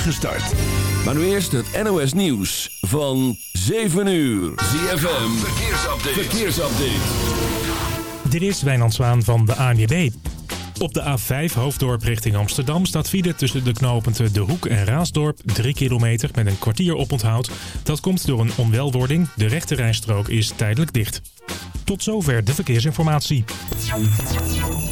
start. Maar nu eerst het NOS Nieuws van 7 uur. ZFM, verkeersupdate. verkeersupdate. Dit is Wijnand Zwaan van de ANWB. Op de A5 Hoofddorp richting Amsterdam staat file tussen de knooppunten De Hoek en Raasdorp 3 kilometer met een kwartier oponthoud. Dat komt door een onwelwording. De rechte rijstrook is tijdelijk dicht. Tot zover de verkeersinformatie. In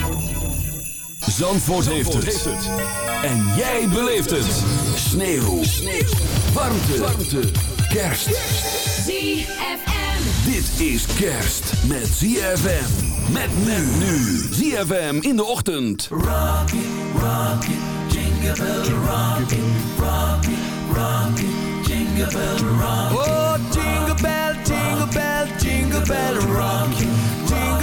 Zandvoort, heeft, het. En jij beleeft het. Sneeuw. Sneeuw. Warmte. Warmte. Kerst. ZFM. Dit is kerst met ZFM. Met men nu. ZFM in de ochtend. Oh, jingle bell, jingle bell, jingle bell rock. Jingle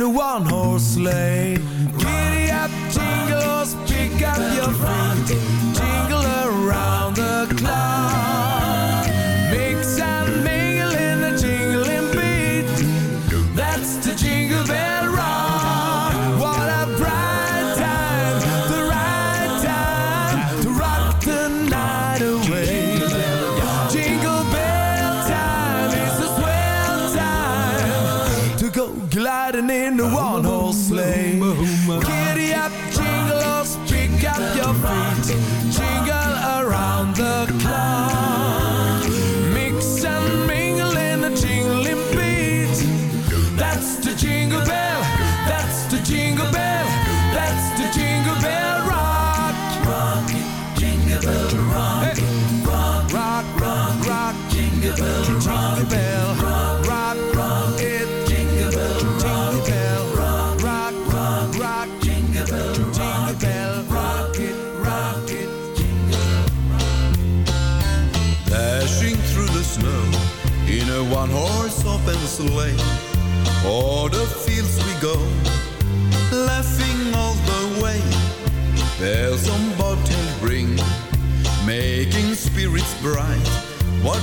the one horse sleigh. O'er the fields we go, laughing all the way. Bells on bobtail ring, making spirits bright. What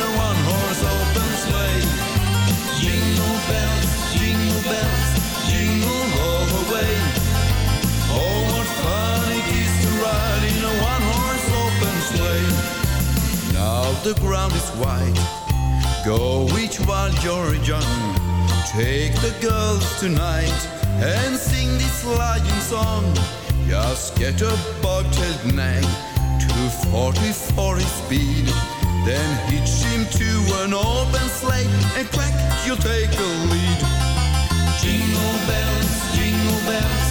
Oh, what fun it is to ride in a one-horse open sleigh. Now the ground is white. Go each while you're young. Take the girls tonight and sing this lion song. Just get a bobtailed nag to 40 for his speed. Then hitch him to an open sleigh and crack, you'll take the lead. Jingle bells, jingle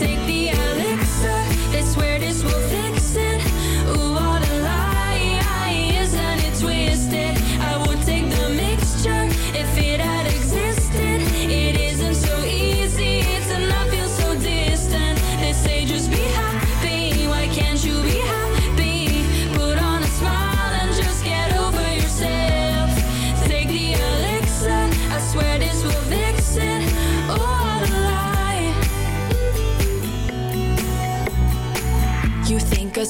take the elixir,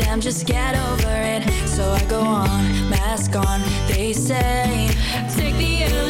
damn, just get over it. So I go on, mask on, they say. Take the elixir,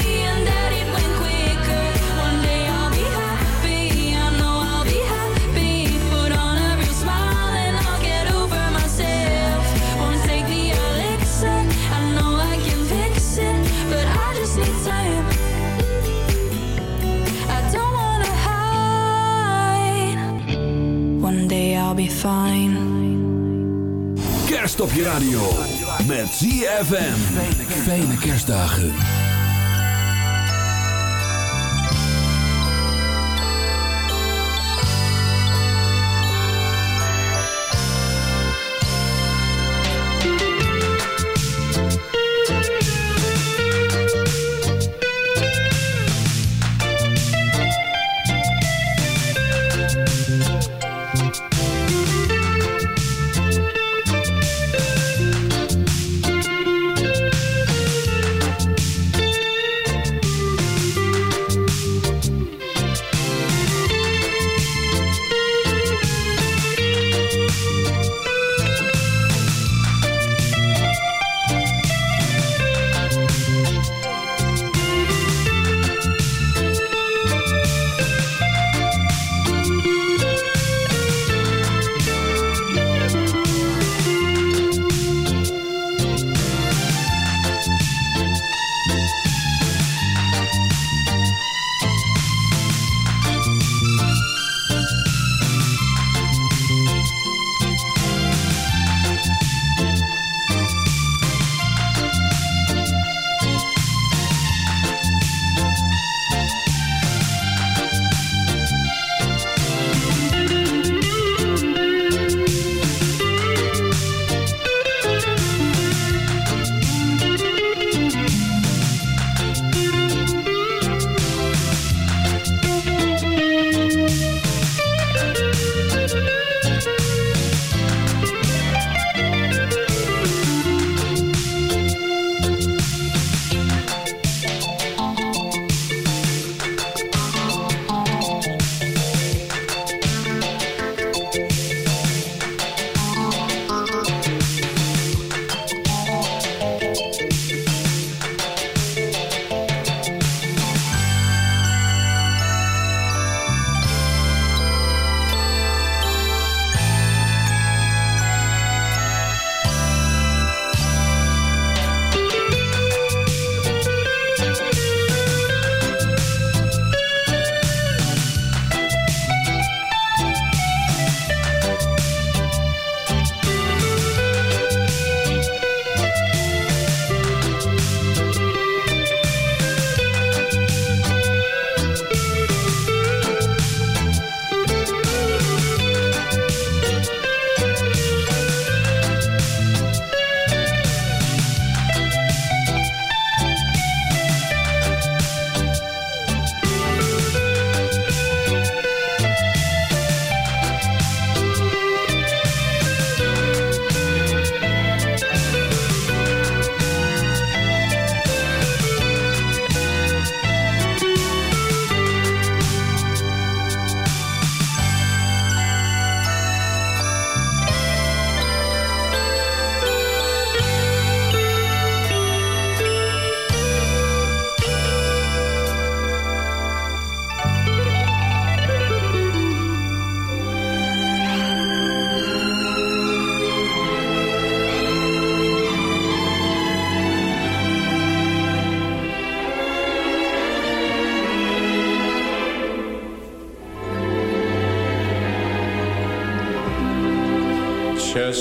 fine. Kerst je radio. Met ZFM. Fijne kerstdagen.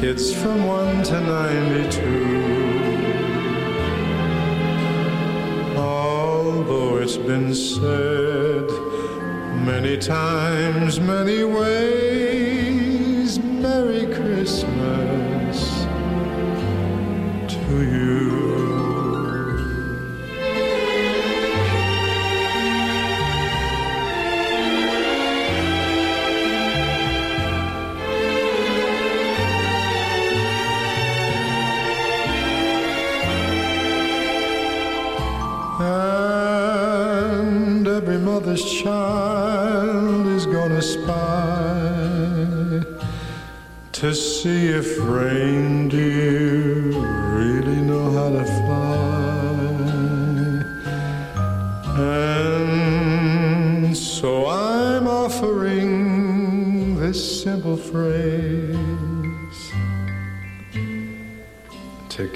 kids from 1 to 92. Although it's been said many times, many ways,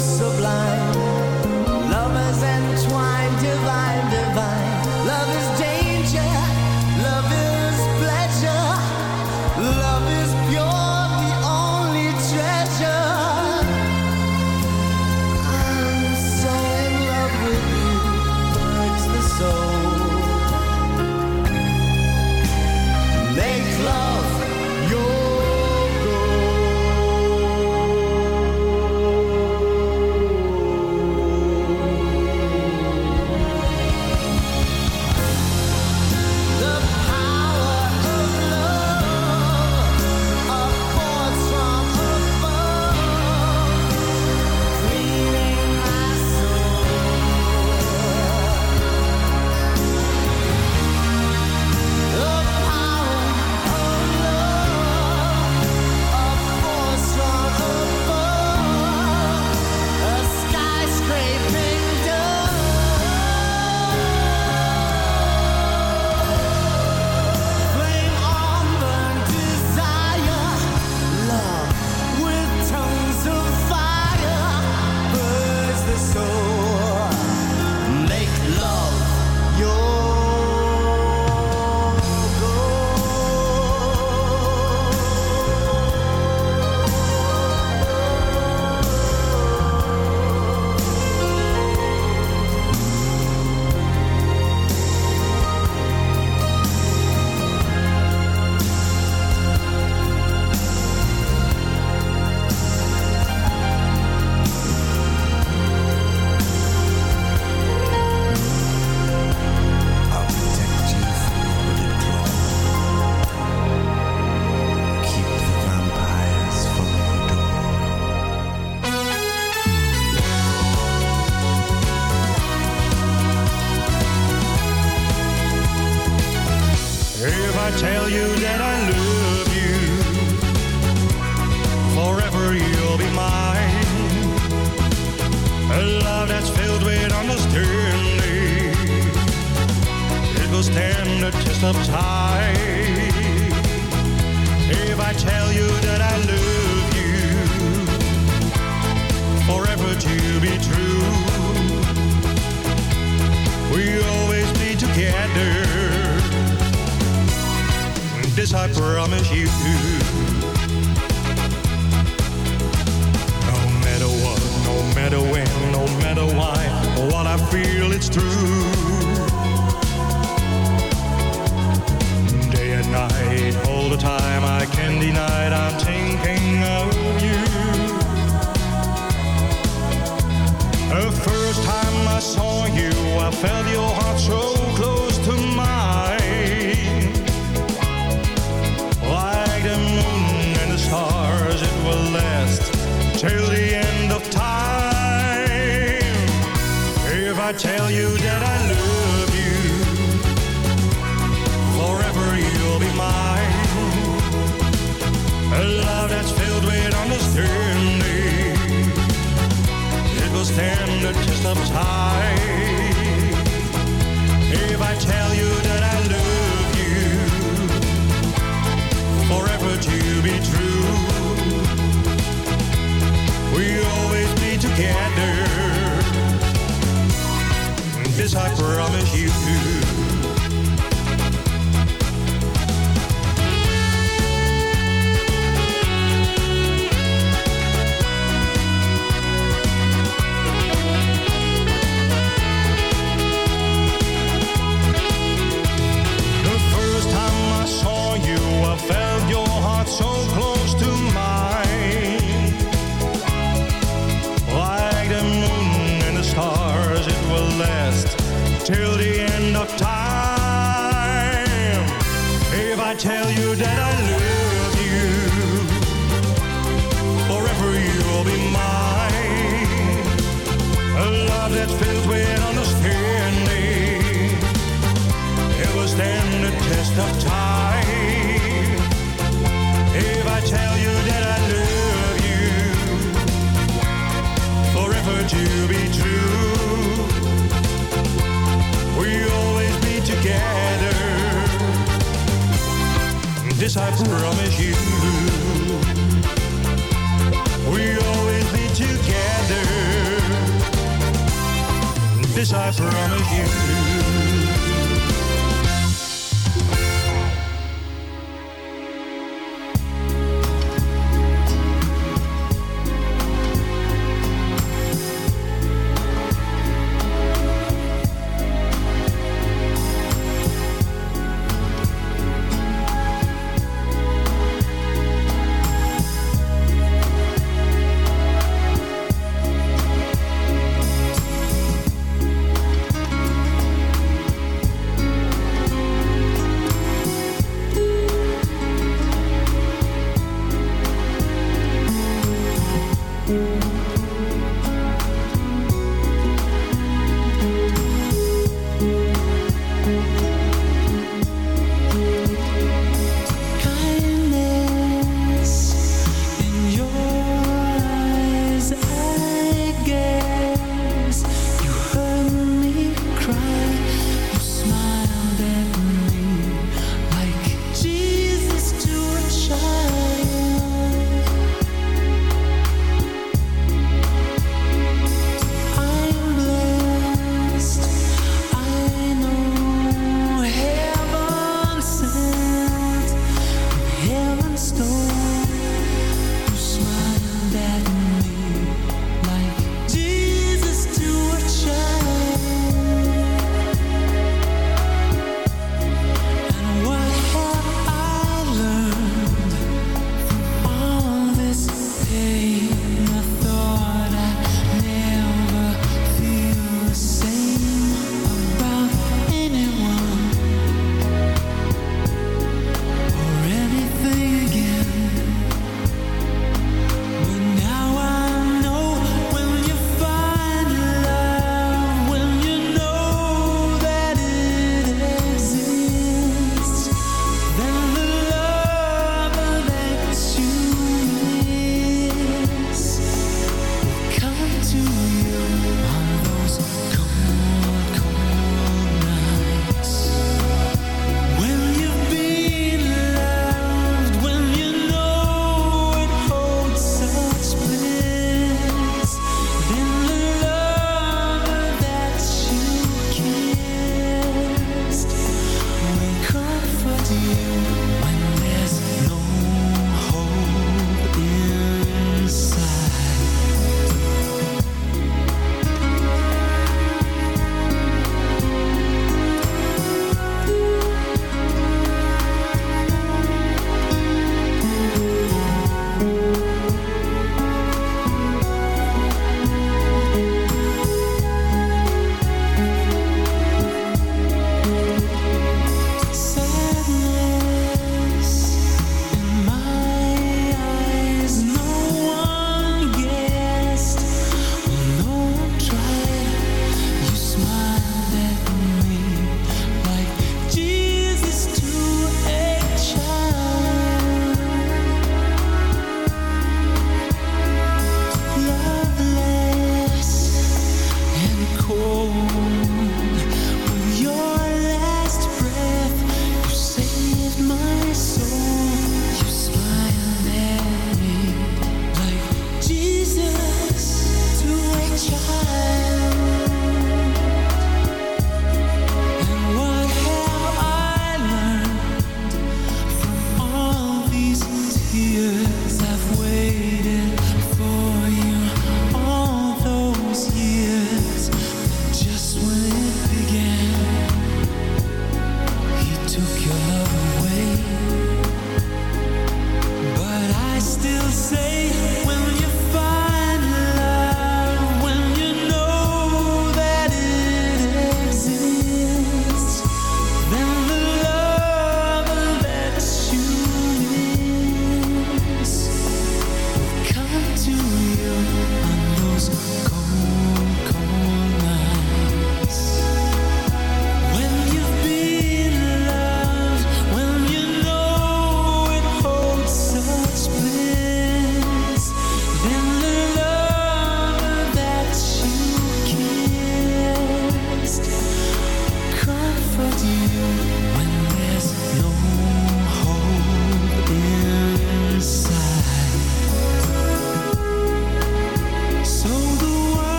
zo. This I promise you.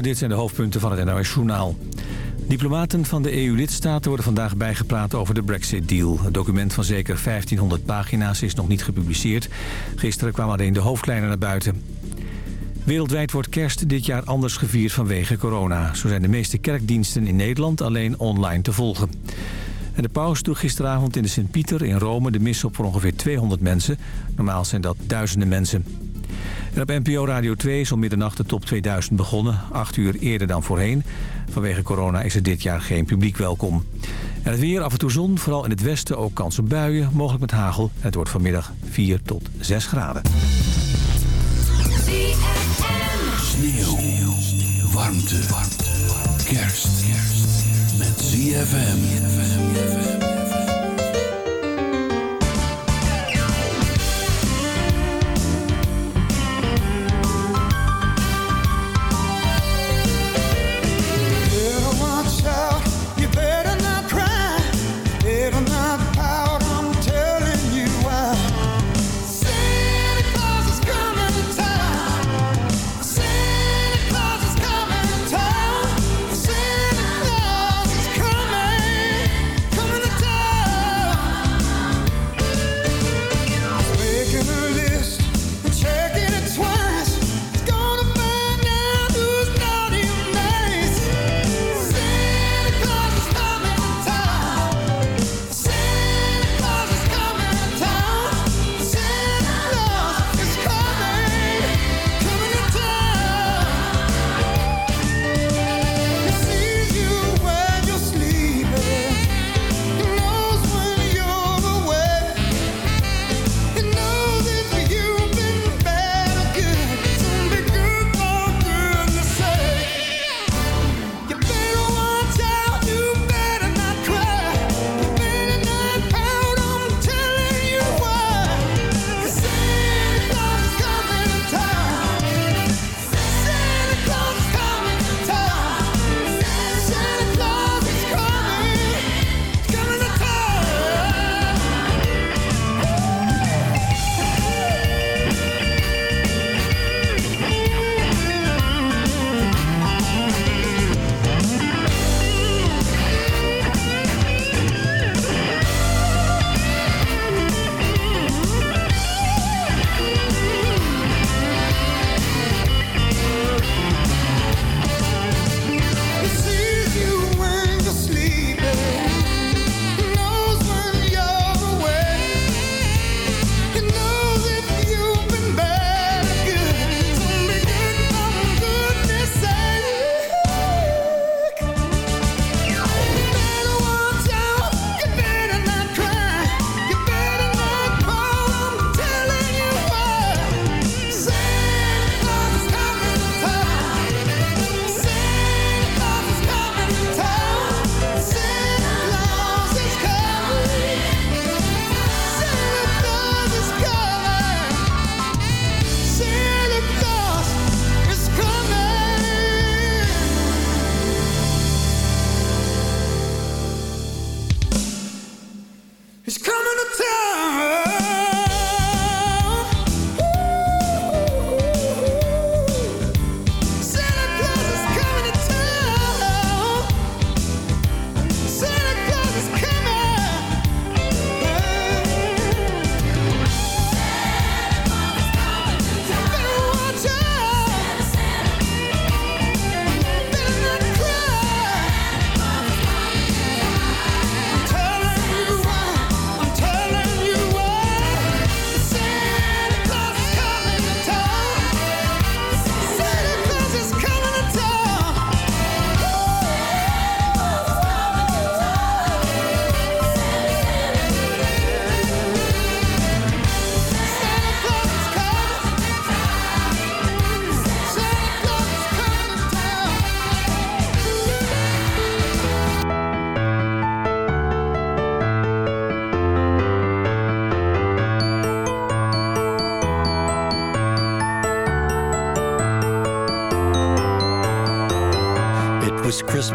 Dit zijn de hoofdpunten van het NOS Journaal. Diplomaten van de EU-lidstaten worden vandaag bijgepraat over de Brexit-deal. Het document van zeker 1500 pagina's is nog niet gepubliceerd. Gisteren kwamen alleen de hoofdlijnen naar buiten. Wereldwijd wordt kerst dit jaar anders gevierd vanwege corona. Zo zijn de meeste kerkdiensten in Nederland alleen online te volgen. En de paus droeg gisteravond in de Sint-Pieter in Rome de mis op voor ongeveer 200 mensen. Normaal zijn dat duizenden mensen. En op NPO Radio 2 is om middernacht de top 2000 begonnen. Acht uur eerder dan voorheen. Vanwege corona is er dit jaar geen publiek welkom. En het weer af en toe zon, vooral in het westen ook kans op buien. Mogelijk met hagel. Het wordt vanmiddag 4 tot 6 graden. Sneeuw. Warmte. Kerst. Met ZFM.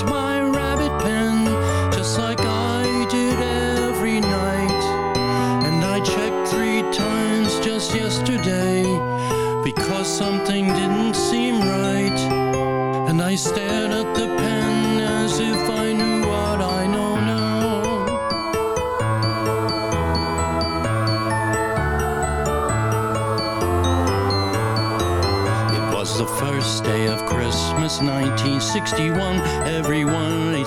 locked my rabbit pen just like I did every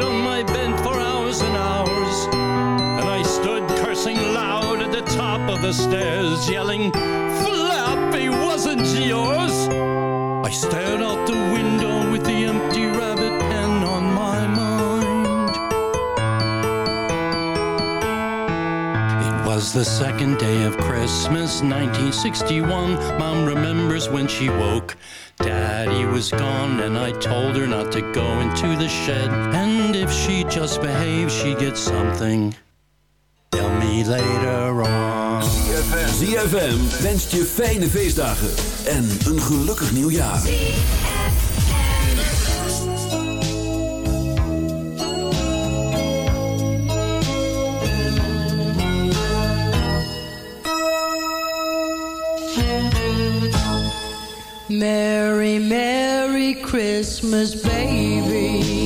on my bed for hours and hours. And I stood cursing loud at the top of the stairs, yelling, Flappy wasn't yours. I stared out the window with the empty rabbit pen on my mind. It was the second day of Christmas, 1961. Mom remembers when she woke. Daddy was gone, and I told her not to go into the shed. And if she just behaved, she'd get something. Tell me later on. ZFM wenst je fijne feestdagen en een gelukkig nieuwjaar. Merry, Merry Christmas, baby.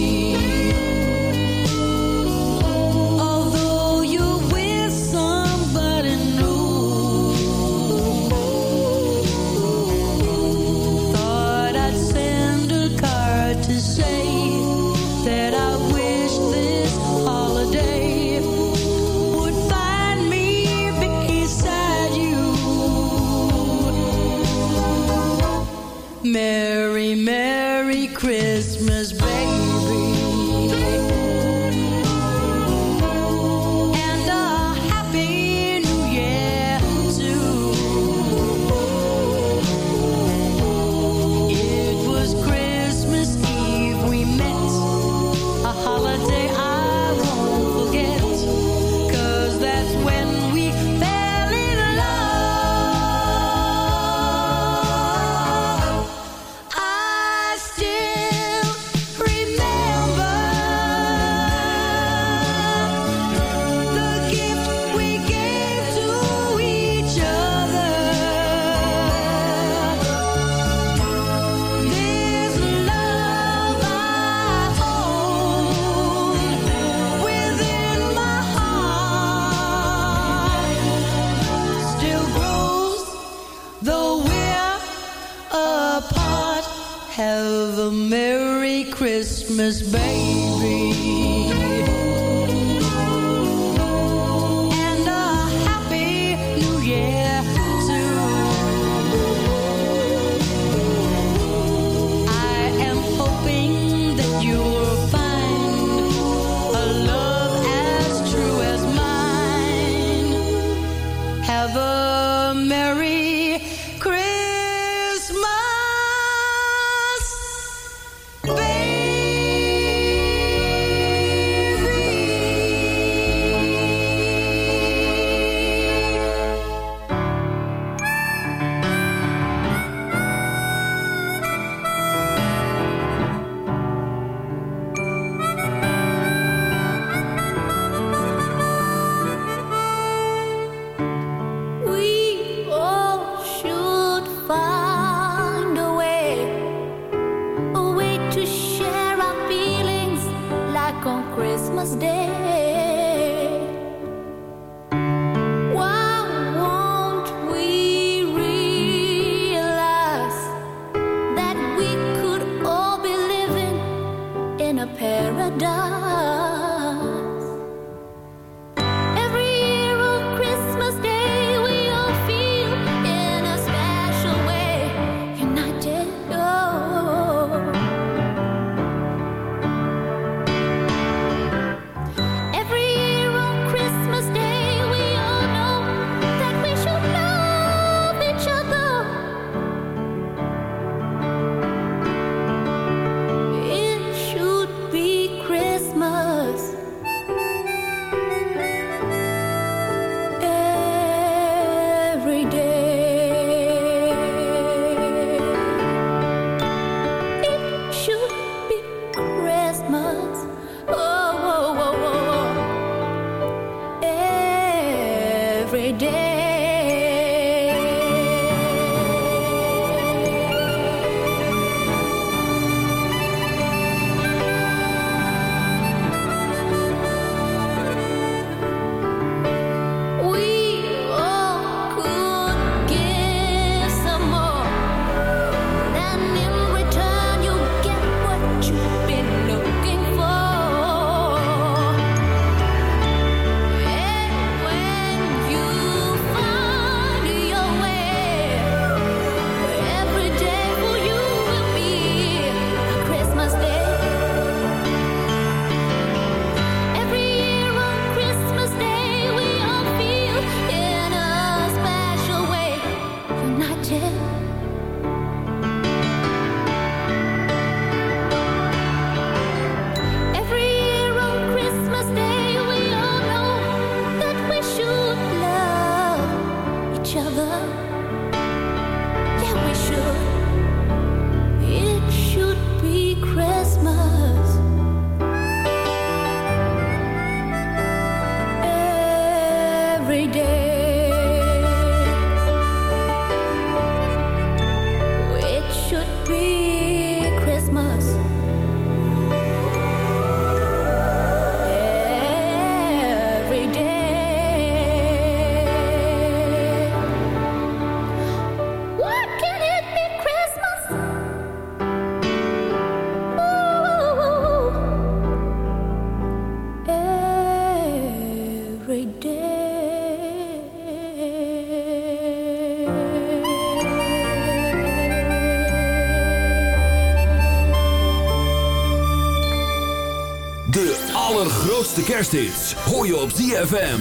Allergrootste kersthits hoor je op ZFM.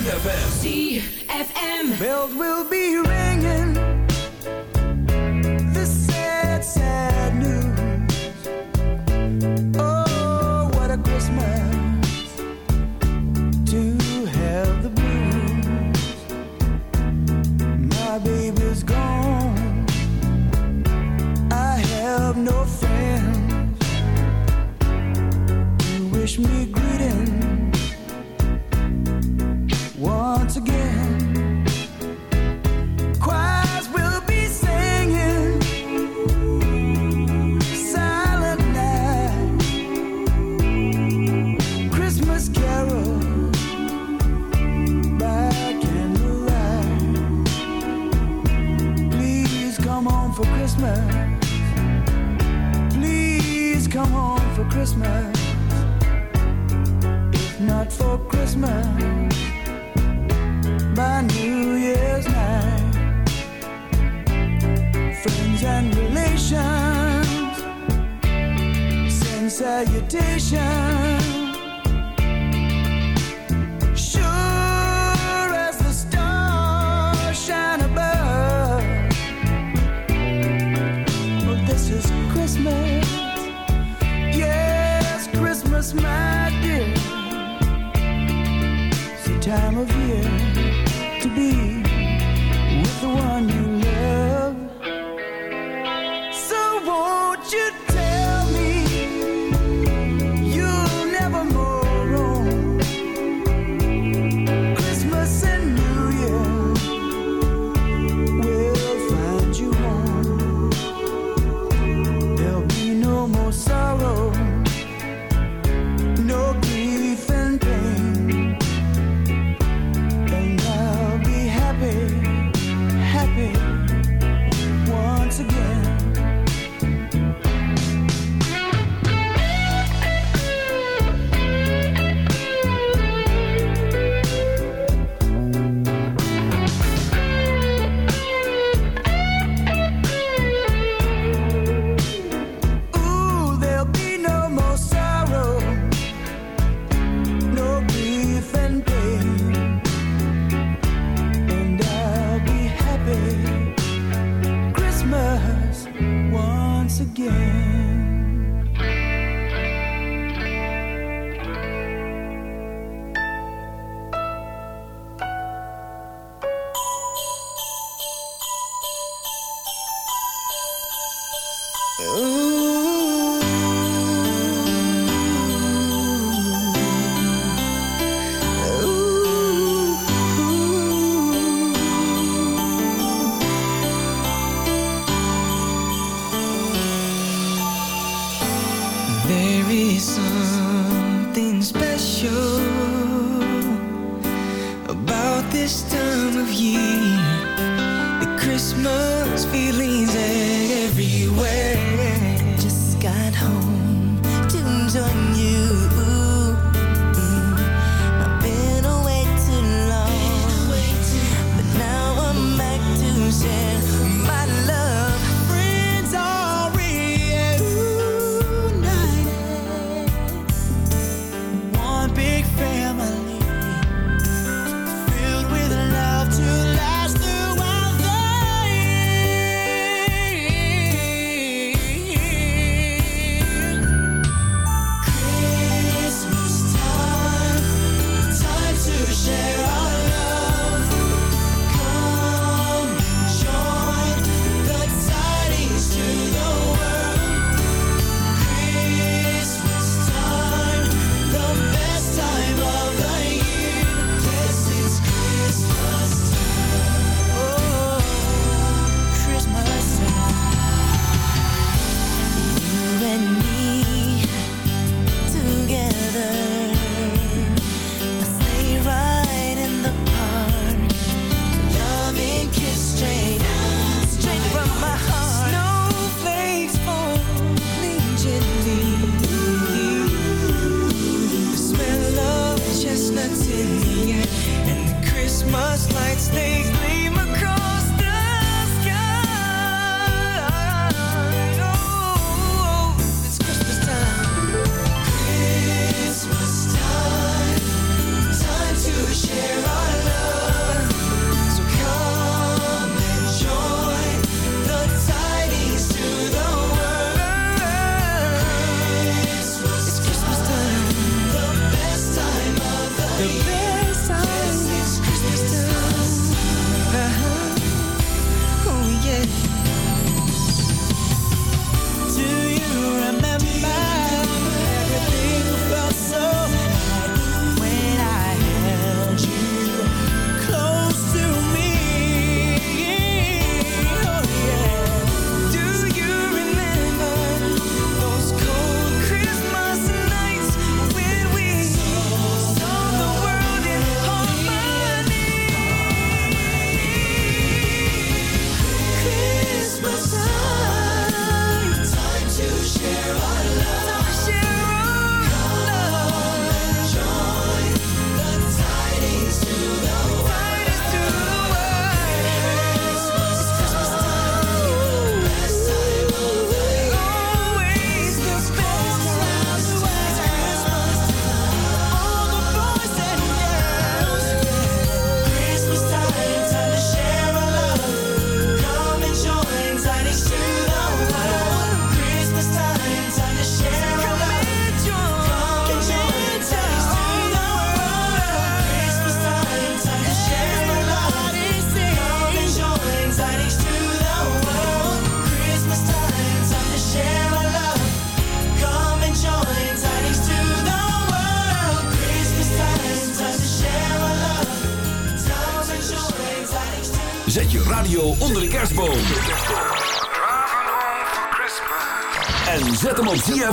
ZFM. Bells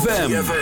ZFM.